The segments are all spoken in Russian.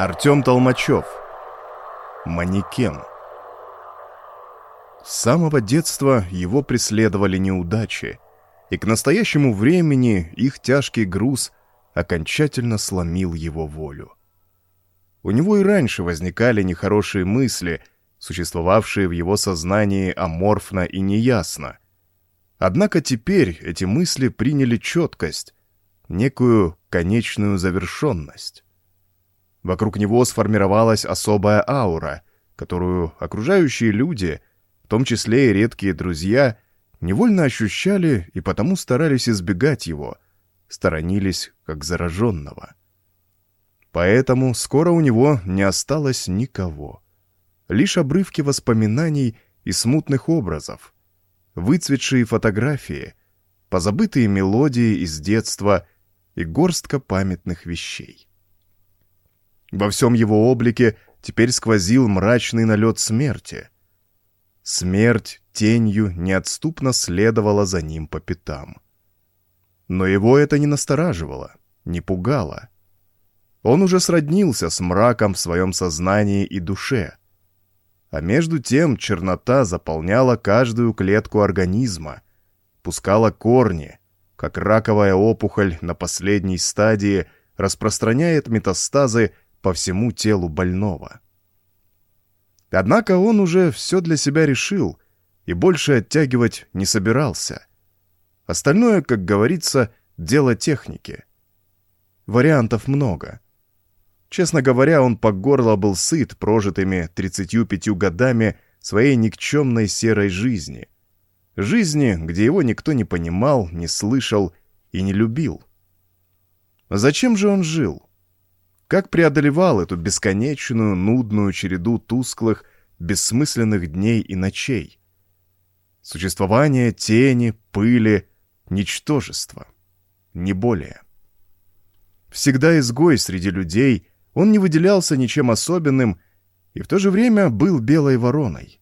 Артем Толмачев. Манекен. С самого детства его преследовали неудачи, и к настоящему времени их тяжкий груз окончательно сломил его волю. У него и раньше возникали нехорошие мысли, существовавшие в его сознании аморфно и неясно. Однако теперь эти мысли приняли четкость, некую конечную завершенность. Вокруг него сформировалась особая аура, которую окружающие люди, в том числе и редкие друзья, невольно ощущали и потому старались избегать его, сторонились как зараженного. Поэтому скоро у него не осталось никого. Лишь обрывки воспоминаний и смутных образов, выцветшие фотографии, позабытые мелодии из детства и горстка памятных вещей. Во всем его облике теперь сквозил мрачный налет смерти. Смерть тенью неотступно следовала за ним по пятам. Но его это не настораживало, не пугало. Он уже сроднился с мраком в своем сознании и душе. А между тем чернота заполняла каждую клетку организма, пускала корни, как раковая опухоль на последней стадии распространяет метастазы по всему телу больного. Однако он уже все для себя решил и больше оттягивать не собирался. Остальное, как говорится, дело техники. Вариантов много. Честно говоря, он по горло был сыт прожитыми 35 годами своей никчемной серой жизни. Жизни, где его никто не понимал, не слышал и не любил. Зачем же он жил? Как преодолевал эту бесконечную, нудную череду тусклых, бессмысленных дней и ночей? Существование тени, пыли, ничтожества. Не более. Всегда изгой среди людей, он не выделялся ничем особенным и в то же время был белой вороной.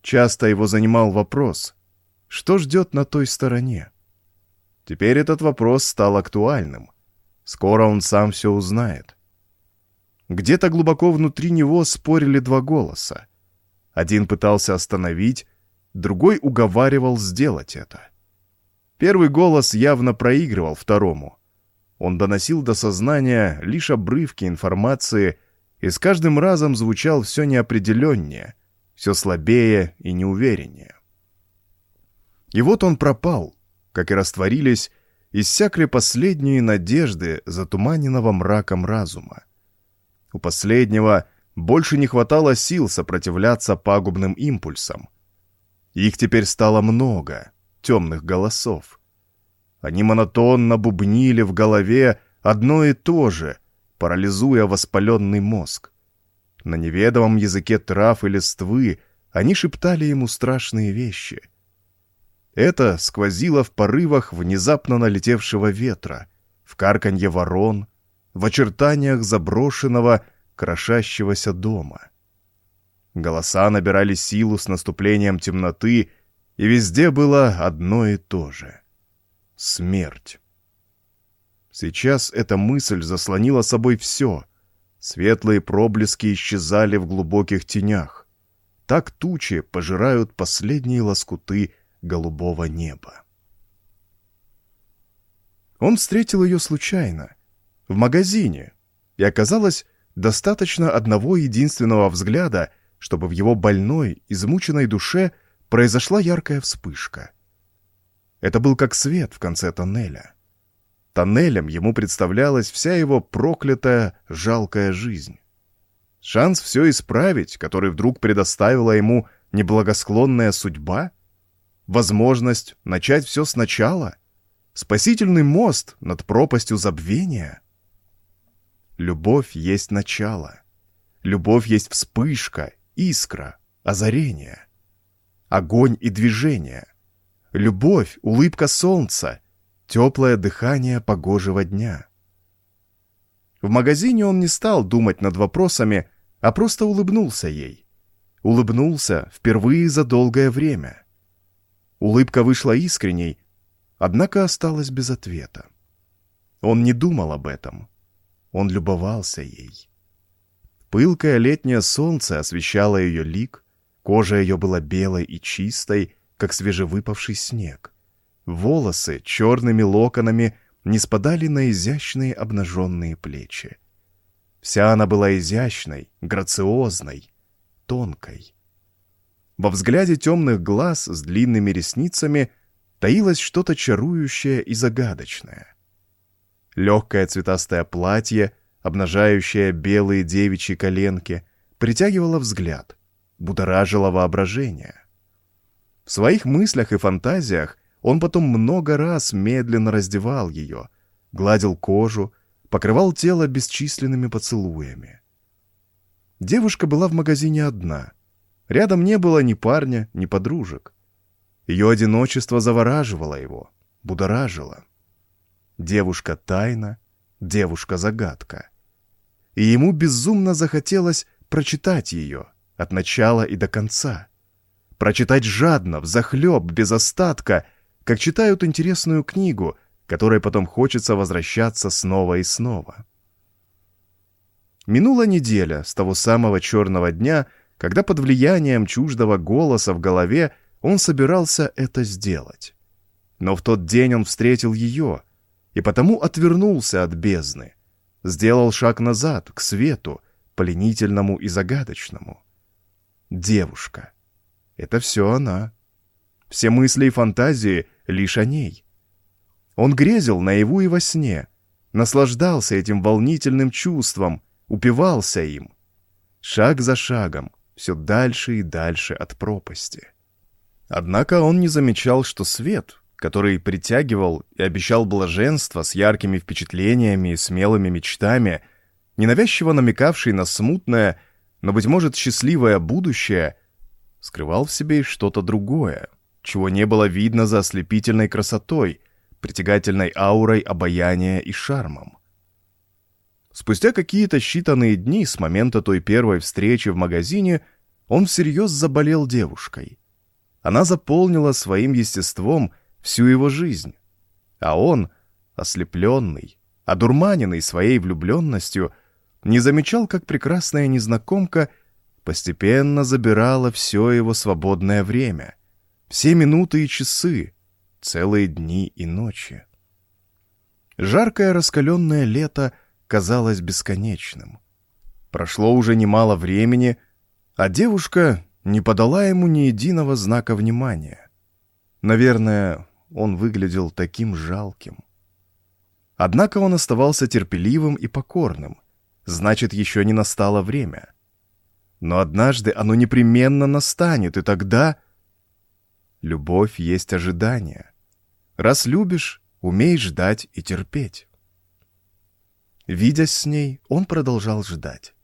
Часто его занимал вопрос, что ждет на той стороне? Теперь этот вопрос стал актуальным — Скоро он сам все узнает. Где-то глубоко внутри него спорили два голоса. Один пытался остановить, другой уговаривал сделать это. Первый голос явно проигрывал второму. Он доносил до сознания лишь обрывки информации и с каждым разом звучал все неопределеннее, все слабее и неувереннее. И вот он пропал, как и растворились иссякли последние надежды затуманенного мраком разума. У последнего больше не хватало сил сопротивляться пагубным импульсам. Их теперь стало много, темных голосов. Они монотонно бубнили в голове одно и то же, парализуя воспаленный мозг. На неведомом языке трав и листвы они шептали ему страшные вещи — это сквозило в порывах внезапно налетевшего ветра, в карканье ворон, в очертаниях заброшенного, крошащегося дома. Голоса набирали силу с наступлением темноты, и везде было одно и то же — смерть. Сейчас эта мысль заслонила собой все. Светлые проблески исчезали в глубоких тенях. Так тучи пожирают последние лоскуты голубого неба. Он встретил ее случайно, в магазине, и оказалось, достаточно одного единственного взгляда, чтобы в его больной, измученной душе произошла яркая вспышка. Это был как свет в конце тоннеля. Тоннелем ему представлялась вся его проклятая, жалкая жизнь. Шанс все исправить, который вдруг предоставила ему неблагосклонная судьба — возможность начать все сначала, спасительный мост над пропастью забвения. Любовь есть начало. Любовь есть вспышка, искра, озарение. Огонь и движение. Любовь — улыбка солнца, теплое дыхание погожего дня. В магазине он не стал думать над вопросами, а просто улыбнулся ей. Улыбнулся впервые за долгое время — Улыбка вышла искренней, однако осталась без ответа. Он не думал об этом. Он любовался ей. Пылкое летнее солнце освещало ее лик, кожа ее была белой и чистой, как свежевыпавший снег. Волосы черными локонами не спадали на изящные обнаженные плечи. Вся она была изящной, грациозной, тонкой. Во взгляде темных глаз с длинными ресницами таилось что-то чарующее и загадочное. Легкое цветастое платье, обнажающее белые девичьи коленки, притягивало взгляд, будоражило воображение. В своих мыслях и фантазиях он потом много раз медленно раздевал ее, гладил кожу, покрывал тело бесчисленными поцелуями. Девушка была в магазине одна. Рядом не было ни парня, ни подружек. Ее одиночество завораживало его, будоражило. Девушка тайна, девушка загадка. И ему безумно захотелось прочитать ее от начала и до конца. Прочитать жадно, взахлеб, без остатка, как читают интересную книгу, которой потом хочется возвращаться снова и снова. Минула неделя с того самого черного дня, когда под влиянием чуждого голоса в голове он собирался это сделать. Но в тот день он встретил ее, и потому отвернулся от бездны, сделал шаг назад, к свету, пленительному и загадочному. Девушка. Это все она. Все мысли и фантазии лишь о ней. Он грезил наяву и во сне, наслаждался этим волнительным чувством, упивался им. Шаг за шагом, все дальше и дальше от пропасти. Однако он не замечал, что свет, который притягивал и обещал блаженство с яркими впечатлениями и смелыми мечтами, ненавязчиво намекавший на смутное, но, быть может, счастливое будущее, скрывал в себе что-то другое, чего не было видно за ослепительной красотой, притягательной аурой обаяния и шармом. Спустя какие-то считанные дни с момента той первой встречи в магазине он всерьез заболел девушкой. Она заполнила своим естеством всю его жизнь. А он, ослепленный, одурманенный своей влюбленностью, не замечал, как прекрасная незнакомка постепенно забирала все его свободное время, все минуты и часы, целые дни и ночи. Жаркое раскаленное лето — казалось бесконечным. Прошло уже немало времени, а девушка не подала ему ни единого знака внимания. Наверное, он выглядел таким жалким. Однако он оставался терпеливым и покорным, значит, еще не настало время. Но однажды оно непременно настанет, и тогда... Любовь есть ожидание. Раз любишь, умей ждать и терпеть. Видясь с ней, он продолжал ждать.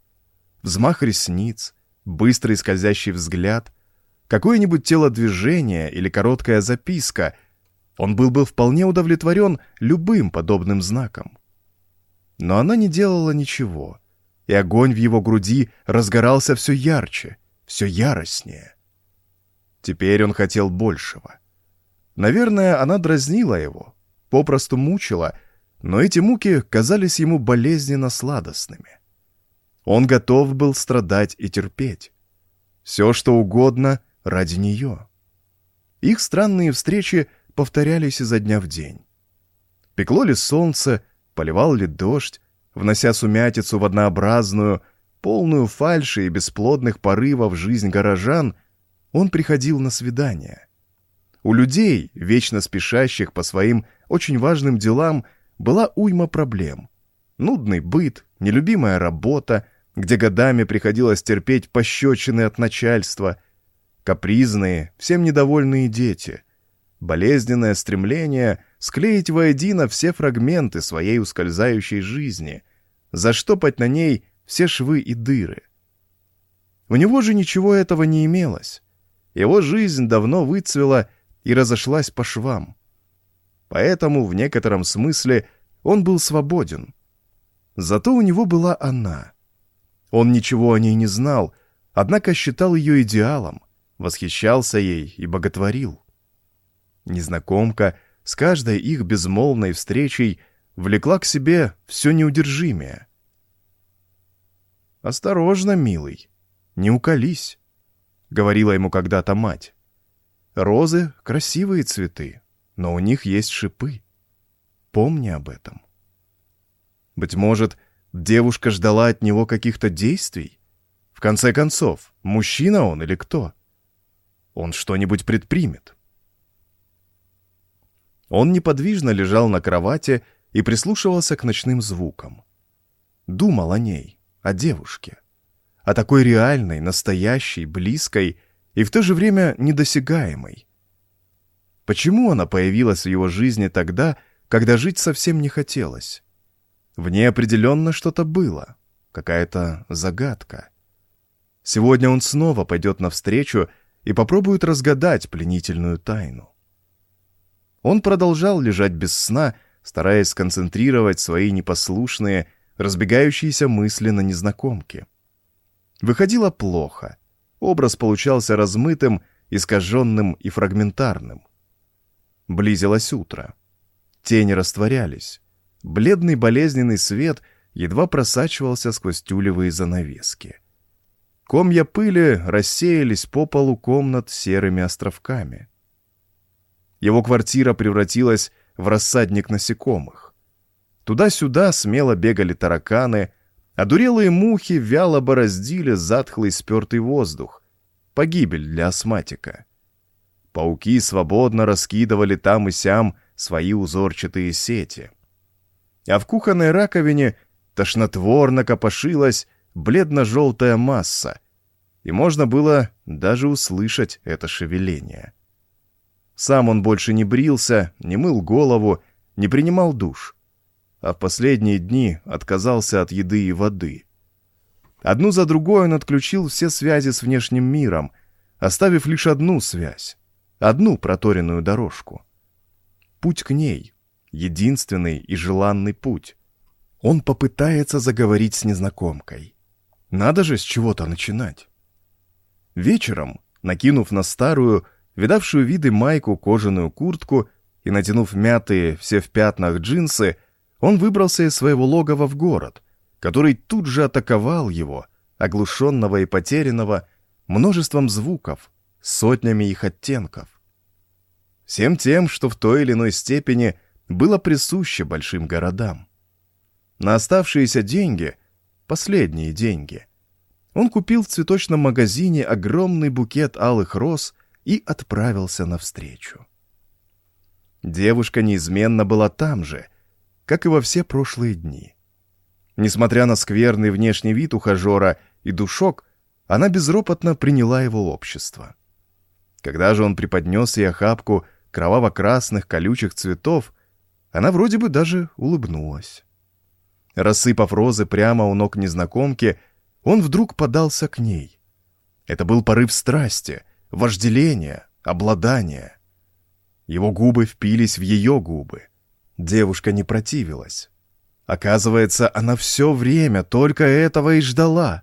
Взмах ресниц, быстрый скользящий взгляд, какое-нибудь телодвижение или короткая записка. Он был бы вполне удовлетворен любым подобным знаком. Но она не делала ничего, и огонь в его груди разгорался все ярче, все яростнее. Теперь он хотел большего. Наверное, она дразнила его, попросту мучила, но эти муки казались ему болезненно сладостными. Он готов был страдать и терпеть. Все, что угодно ради нее. Их странные встречи повторялись изо дня в день. Пекло ли солнце, поливал ли дождь, внося сумятицу в однообразную, полную фальши и бесплодных порывов жизнь горожан, он приходил на свидания. У людей, вечно спешащих по своим очень важным делам, была уйма проблем. Нудный быт, нелюбимая работа, где годами приходилось терпеть пощечины от начальства, капризные, всем недовольные дети, болезненное стремление склеить воедино все фрагменты своей ускользающей жизни, заштопать на ней все швы и дыры. У него же ничего этого не имелось. Его жизнь давно выцвела и разошлась по швам поэтому в некотором смысле он был свободен. Зато у него была она. Он ничего о ней не знал, однако считал ее идеалом, восхищался ей и боготворил. Незнакомка с каждой их безмолвной встречей влекла к себе все неудержимее. «Осторожно, милый, не уколись», — говорила ему когда-то мать. «Розы — красивые цветы, но у них есть шипы. Помни об этом». Быть может, девушка ждала от него каких-то действий? В конце концов, мужчина он или кто? Он что-нибудь предпримет. Он неподвижно лежал на кровати и прислушивался к ночным звукам. Думал о ней, о девушке. О такой реальной, настоящей, близкой и в то же время недосягаемой. Почему она появилась в его жизни тогда, когда жить совсем не хотелось? В ней определенно что-то было, какая-то загадка. Сегодня он снова пойдет навстречу и попробует разгадать пленительную тайну. Он продолжал лежать без сна, стараясь сконцентрировать свои непослушные, разбегающиеся мысли на незнакомке. Выходило плохо. Образ получался размытым, искаженным и фрагментарным. Близилось утро. Тени растворялись. Бледный болезненный свет едва просачивался сквозь тюлевые занавески. Комья пыли рассеялись по полу комнат серыми островками. Его квартира превратилась в рассадник насекомых. Туда-сюда смело бегали тараканы, а дурелые мухи вяло бороздили затхлый спертый воздух. Погибель для астматика. Пауки свободно раскидывали там и сям свои узорчатые сети — а в кухонной раковине тошнотворно копошилась бледно-желтая масса, и можно было даже услышать это шевеление. Сам он больше не брился, не мыл голову, не принимал душ, а в последние дни отказался от еды и воды. Одну за другой он отключил все связи с внешним миром, оставив лишь одну связь, одну проторенную дорожку. Путь к ней, единственный и желанный путь. Он попытается заговорить с незнакомкой. Надо же с чего-то начинать. Вечером, накинув на старую, видавшую виды майку кожаную куртку и натянув мятые, все в пятнах джинсы, он выбрался из своего логова в город, который тут же атаковал его, оглушенного и потерянного, множеством звуков, сотнями их оттенков. Всем тем, что в той или иной степени было присуще большим городам. На оставшиеся деньги, последние деньги, он купил в цветочном магазине огромный букет алых роз и отправился навстречу. Девушка неизменно была там же, как и во все прошлые дни. Несмотря на скверный внешний вид ухажера и душок, она безропотно приняла его общество. Когда же он преподнес ей охапку кроваво-красных колючих цветов, она вроде бы даже улыбнулась. Рассыпав розы прямо у ног незнакомки, он вдруг подался к ней. Это был порыв страсти, вожделения, обладания. Его губы впились в ее губы. Девушка не противилась. Оказывается, она все время только этого и ждала.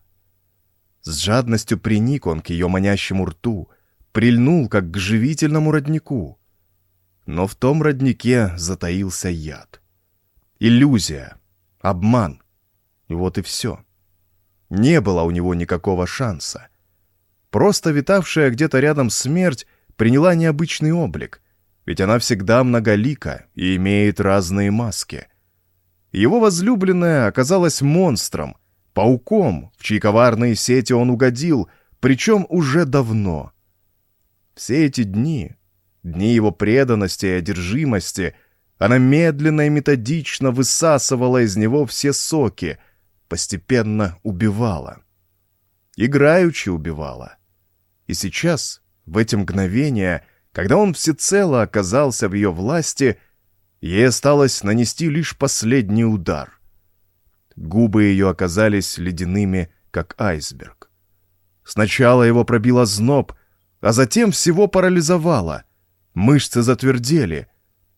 С жадностью приник он к ее манящему рту, прильнул, как к живительному роднику. Но в том роднике затаился яд. Иллюзия, обман. Вот и все. Не было у него никакого шанса. Просто витавшая где-то рядом смерть приняла необычный облик, ведь она всегда многолика и имеет разные маски. Его возлюбленная оказалась монстром, пауком, в чьи коварные сети он угодил, причем уже давно. Все эти дни Дни его преданности и одержимости она медленно и методично высасывала из него все соки, постепенно убивала. Играючи убивала. И сейчас, в эти мгновения, когда он всецело оказался в ее власти, ей осталось нанести лишь последний удар. Губы ее оказались ледяными, как айсберг. Сначала его пробило зноб, а затем всего парализовало — Мышцы затвердели.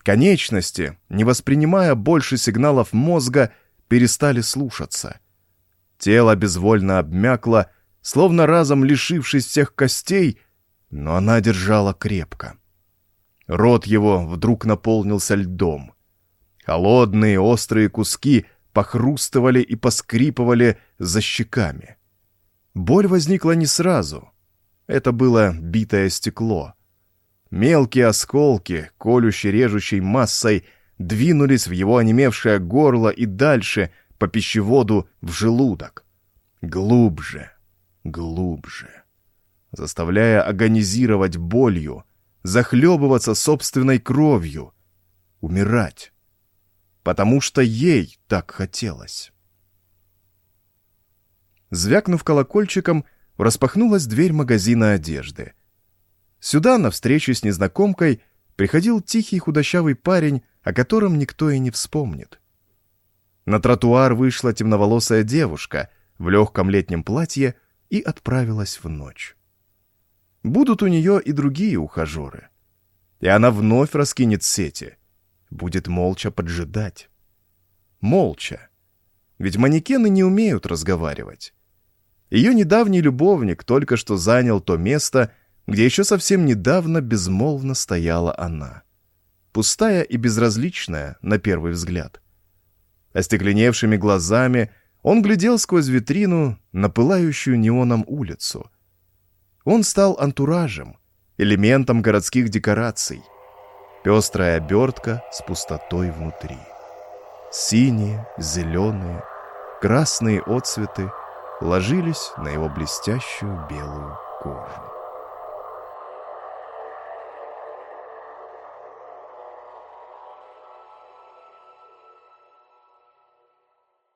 Конечности, не воспринимая больше сигналов мозга, перестали слушаться. Тело безвольно обмякло, словно разом лишившись всех костей, но она держала крепко. Рот его вдруг наполнился льдом. Холодные острые куски похрустывали и поскрипывали за щеками. Боль возникла не сразу. Это было битое стекло. Мелкие осколки, колющей режущей массой, двинулись в его онемевшее горло и дальше по пищеводу в желудок. Глубже, глубже. Заставляя агонизировать болью, захлебываться собственной кровью, умирать. Потому что ей так хотелось. Звякнув колокольчиком, распахнулась дверь магазина одежды. Сюда, на встречу с незнакомкой, приходил тихий худощавый парень, о котором никто и не вспомнит. На тротуар вышла темноволосая девушка в легком летнем платье и отправилась в ночь. Будут у нее и другие ухажеры. И она вновь раскинет сети, будет молча поджидать. Молча. Ведь манекены не умеют разговаривать. Ее недавний любовник только что занял то место, где еще совсем недавно безмолвно стояла она. Пустая и безразличная, на первый взгляд. Остекленевшими глазами он глядел сквозь витрину на пылающую неоном улицу. Он стал антуражем, элементом городских декораций. Пестрая обертка с пустотой внутри. Синие, зеленые, красные отцветы — ложились на его блестящую белую кожу.